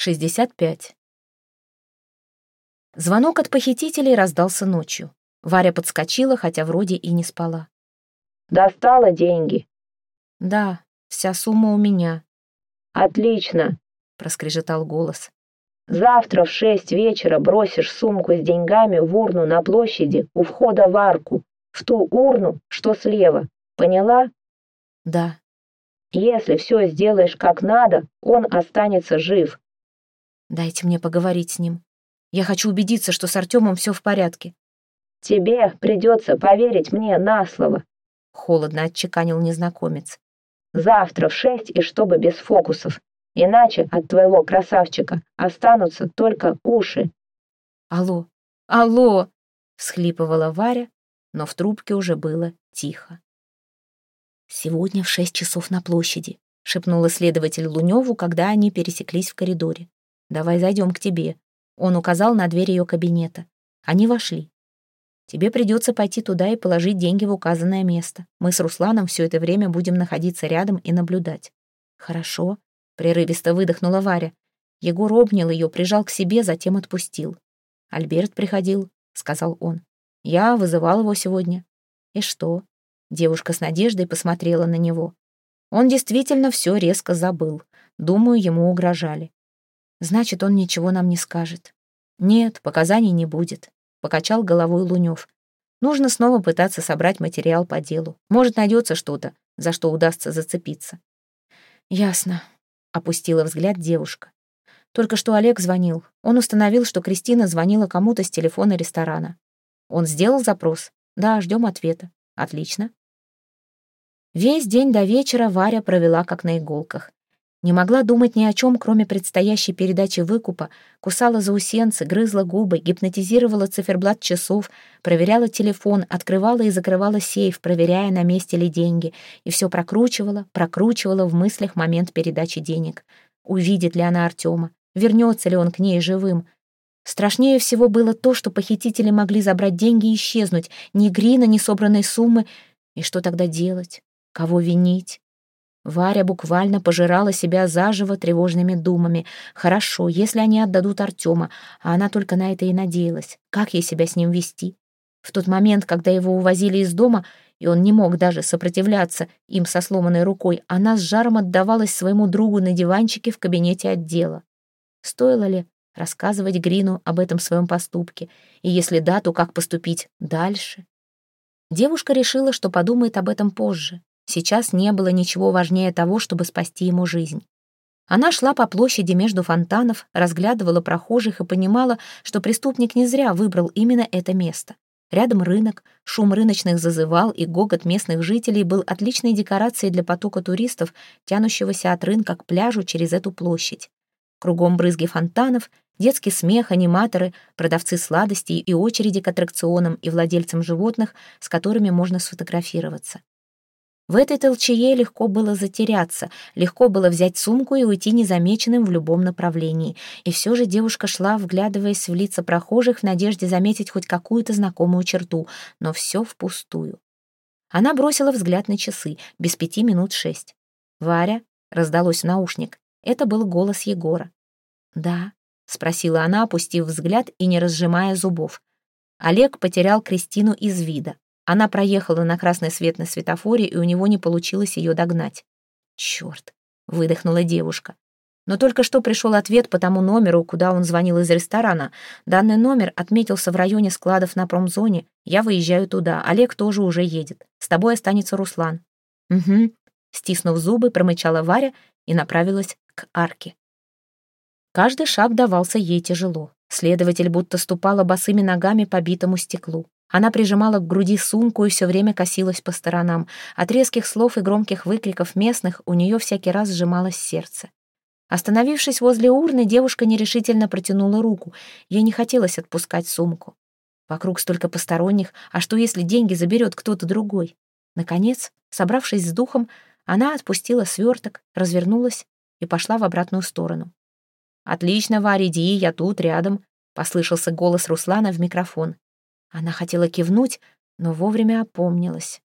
65. Звонок от похитителей раздался ночью. Варя подскочила, хотя вроде и не спала. «Достала деньги?» «Да, вся сумма у меня». «Отлично», — проскрежетал голос. «Завтра в шесть вечера бросишь сумку с деньгами в урну на площади у входа в арку, в ту урну, что слева. Поняла?» «Да». «Если все сделаешь как надо, он останется жив. Дайте мне поговорить с ним. Я хочу убедиться, что с Артемом все в порядке. Тебе придется поверить мне на слово, холодно отчеканил незнакомец. Завтра в шесть и чтобы без фокусов. Иначе от твоего красавчика останутся только уши. Алло, алло, всхлипывала Варя, но в трубке уже было тихо. «Сегодня в шесть часов на площади», — шепнула следователь Луневу, когда они пересеклись в коридоре. Давай зайдем к тебе». Он указал на дверь ее кабинета. Они вошли. «Тебе придется пойти туда и положить деньги в указанное место. Мы с Русланом все это время будем находиться рядом и наблюдать». «Хорошо», — прерывисто выдохнула Варя. Егор обнял ее, прижал к себе, затем отпустил. «Альберт приходил», — сказал он. «Я вызывал его сегодня». «И что?» Девушка с надеждой посмотрела на него. Он действительно все резко забыл. Думаю, ему угрожали. Значит, он ничего нам не скажет. Нет, показаний не будет, покачал головой Лунев. Нужно снова пытаться собрать материал по делу. Может, найдется что-то, за что удастся зацепиться. Ясно, опустила взгляд девушка. Только что Олег звонил. Он установил, что Кристина звонила кому-то с телефона ресторана. Он сделал запрос. Да, ждем ответа. Отлично. Весь день до вечера Варя провела как на иголках. Не могла думать ни о чем, кроме предстоящей передачи выкупа, кусала заусенцы, грызла губы, гипнотизировала циферблат часов, проверяла телефон, открывала и закрывала сейф, проверяя, на месте ли деньги, и все прокручивала, прокручивала в мыслях момент передачи денег. Увидит ли она Артема? Вернется ли он к ней живым? Страшнее всего было то, что похитители могли забрать деньги и исчезнуть, ни грина, ни собранной суммы. И что тогда делать? Кого винить? Варя буквально пожирала себя заживо тревожными думами. Хорошо, если они отдадут Артема, а она только на это и надеялась. Как ей себя с ним вести? В тот момент, когда его увозили из дома, и он не мог даже сопротивляться им со сломанной рукой, она с жаром отдавалась своему другу на диванчике в кабинете отдела. Стоило ли рассказывать Грину об этом своем поступке? И если да, то как поступить дальше? Девушка решила, что подумает об этом позже. Сейчас не было ничего важнее того, чтобы спасти ему жизнь. Она шла по площади между фонтанов, разглядывала прохожих и понимала, что преступник не зря выбрал именно это место. Рядом рынок, шум рыночных зазывал и гогот местных жителей был отличной декорацией для потока туристов, тянущегося от рынка к пляжу через эту площадь. Кругом брызги фонтанов, детский смех, аниматоры, продавцы сладостей и очереди к аттракционам и владельцам животных, с которыми можно сфотографироваться. В этой толчее легко было затеряться, легко было взять сумку и уйти незамеченным в любом направлении. И все же девушка шла, вглядываясь в лица прохожих в надежде заметить хоть какую-то знакомую черту, но все впустую. Она бросила взгляд на часы, без пяти минут шесть. «Варя?» — раздалось в наушник. Это был голос Егора. «Да», — спросила она, опустив взгляд и не разжимая зубов. Олег потерял Кристину из вида. Она проехала на красный свет на светофоре, и у него не получилось ее догнать. «Черт!» — выдохнула девушка. Но только что пришел ответ по тому номеру, куда он звонил из ресторана. Данный номер отметился в районе складов на промзоне. Я выезжаю туда. Олег тоже уже едет. С тобой останется Руслан. Угу. Стиснув зубы, промычала Варя и направилась к арке. Каждый шаг давался ей тяжело. Следователь будто ступала босыми ногами по битому стеклу. Она прижимала к груди сумку и все время косилась по сторонам. От резких слов и громких выкриков местных у нее всякий раз сжималось сердце. Остановившись возле урны, девушка нерешительно протянула руку. Ей не хотелось отпускать сумку. Вокруг столько посторонних, а что если деньги заберет кто-то другой? Наконец, собравшись с духом, она отпустила сверток, развернулась и пошла в обратную сторону. «Отлично, Варя, иди, я тут, рядом», — послышался голос Руслана в микрофон. Она хотела кивнуть, но вовремя опомнилась.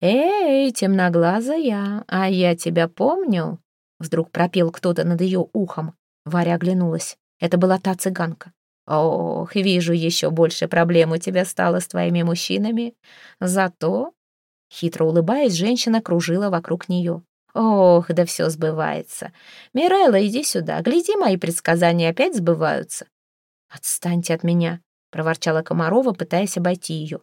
«Эй, темноглазая, а я тебя помню!» Вдруг пропел кто-то над ее ухом. Варя оглянулась. Это была та цыганка. «Ох, вижу, еще больше проблем у тебя стало с твоими мужчинами. Зато...» Хитро улыбаясь, женщина кружила вокруг нее. «Ох, да все сбывается. Мирайла, иди сюда. Гляди, мои предсказания опять сбываются». «Отстаньте от меня», — проворчала Комарова, пытаясь обойти ее.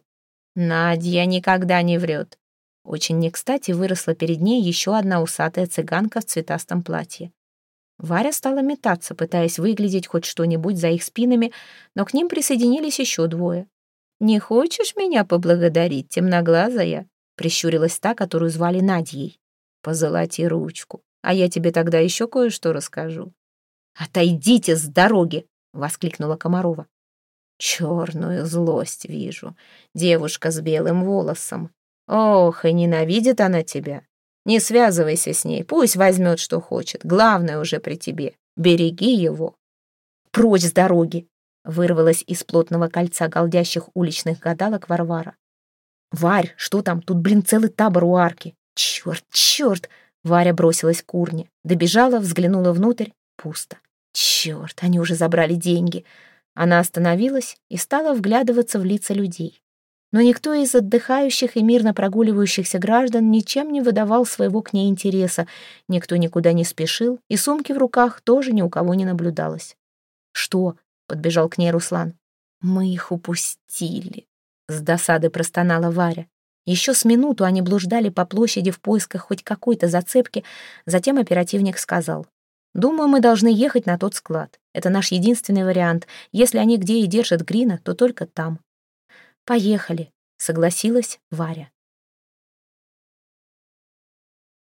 «Надя никогда не врет». Очень не кстати выросла перед ней еще одна усатая цыганка в цветастом платье. Варя стала метаться, пытаясь выглядеть хоть что-нибудь за их спинами, но к ним присоединились еще двое. «Не хочешь меня поблагодарить, темноглазая?» — прищурилась та, которую звали Надьей. «Позолоти ручку, а я тебе тогда еще кое-что расскажу». «Отойдите с дороги!» — воскликнула Комарова. «Черную злость вижу. Девушка с белым волосом. Ох, и ненавидит она тебя. Не связывайся с ней, пусть возьмет, что хочет. Главное уже при тебе. Береги его. Прочь с дороги! Вырвалась из плотного кольца голдящих уличных гадалок Варвара. «Варь, что там? Тут, блин, целый табор у арки. Черт, черт!» Варя бросилась к урне. Добежала, взглянула внутрь. Пусто. Черт, они уже забрали деньги. Она остановилась и стала вглядываться в лица людей но никто из отдыхающих и мирно прогуливающихся граждан ничем не выдавал своего к ней интереса, никто никуда не спешил, и сумки в руках тоже ни у кого не наблюдалось. «Что?» — подбежал к ней Руслан. «Мы их упустили», — с досады простонала Варя. Еще с минуту они блуждали по площади в поисках хоть какой-то зацепки, затем оперативник сказал. «Думаю, мы должны ехать на тот склад. Это наш единственный вариант. Если они где и держат Грина, то только там. «Поехали», — согласилась Варя.